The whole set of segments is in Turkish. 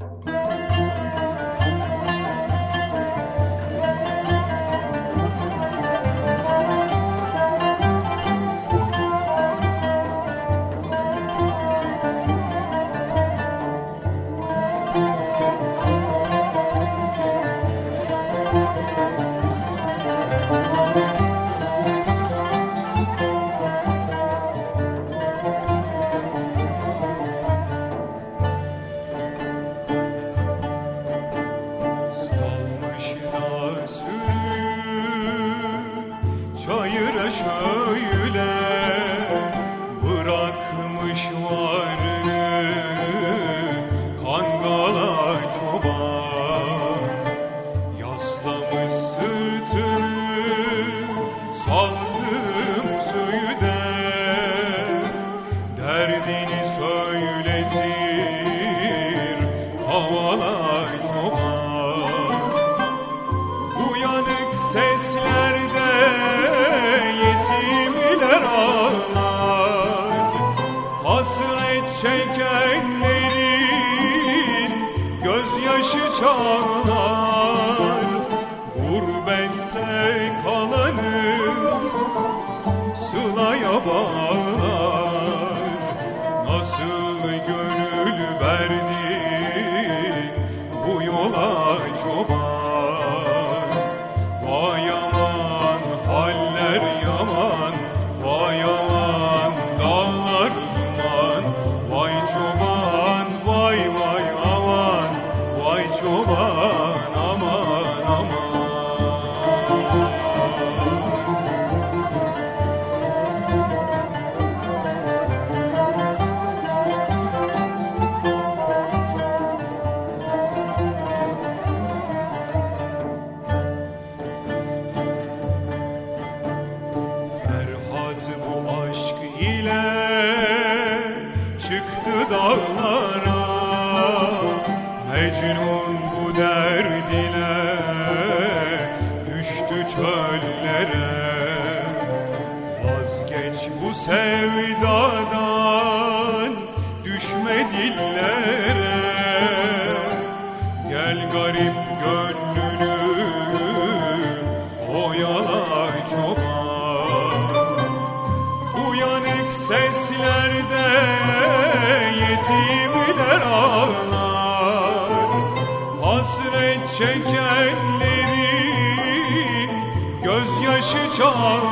Bye. şöyle bırakmış varını kangala çoban. Yaslamış sırtını sal soon. bu sevdadan düşme dillere. Gel garip gönlünü oyala çoban. Uyanık seslerde yetimler ağlar. Hasret çekenlerin gözyaşı çağlar.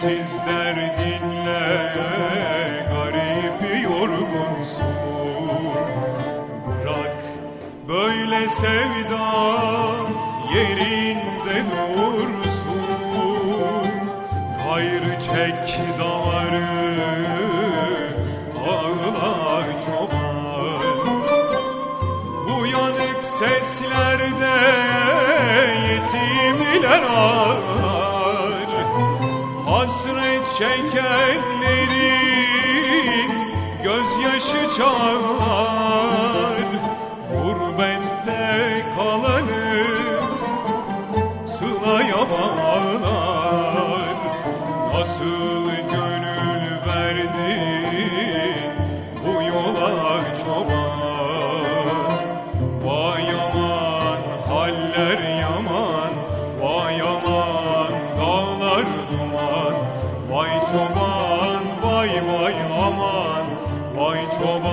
Sizler dinle garip yorgunsun. Bırak böyle sevda yerinde dursun. Gayrı çek damarı. Hasret çekenlerin gözyaşı çağlar. Gurbette kalanı sılaya bağlar. Nasıl gönül verdi bu yola çoban?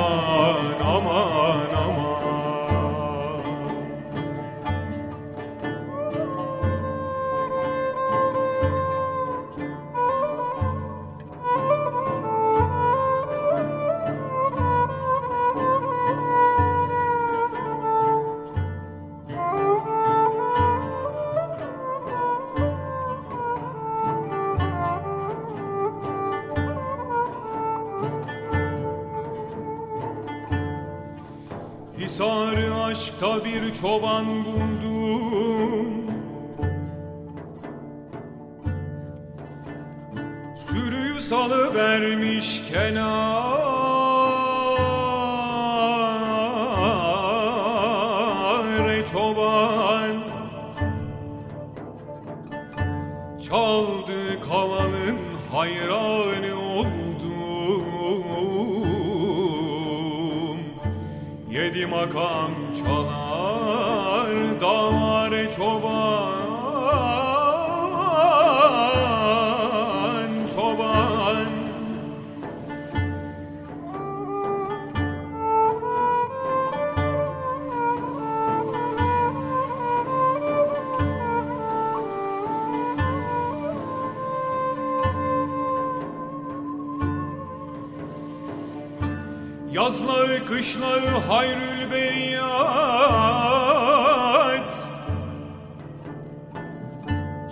aman aman aman. Aşkta bir çoban buldum. Sürüyü salı vermiş kenar çoban. Çaldı kavalın hayranı oldum Yedi makam çalar damar çoban Yazlağı kışlağı hayrül beriyat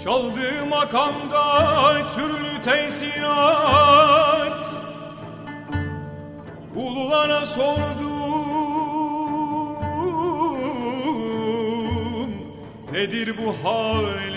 Çaldığı makamda türlü tesirat. Ululara sordum Nedir bu halat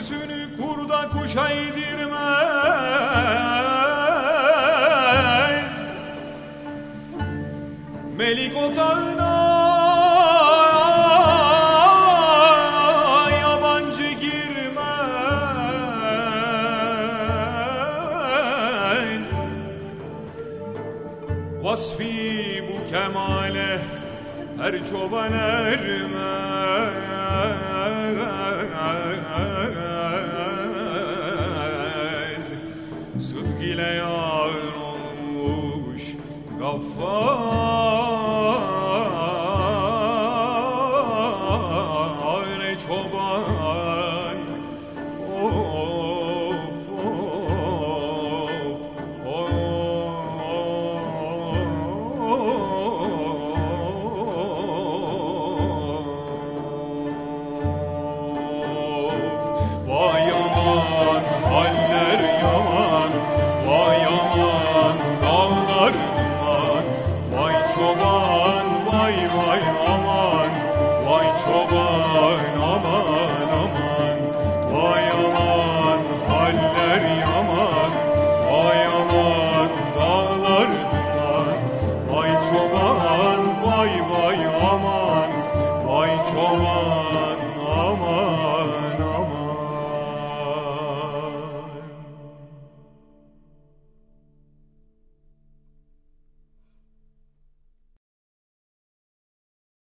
Sürüsünü kurda kuşa yedirmez Melik otağına yabancı girmez. Vasfi bu kemale her çoban ermez far. Aman dağlar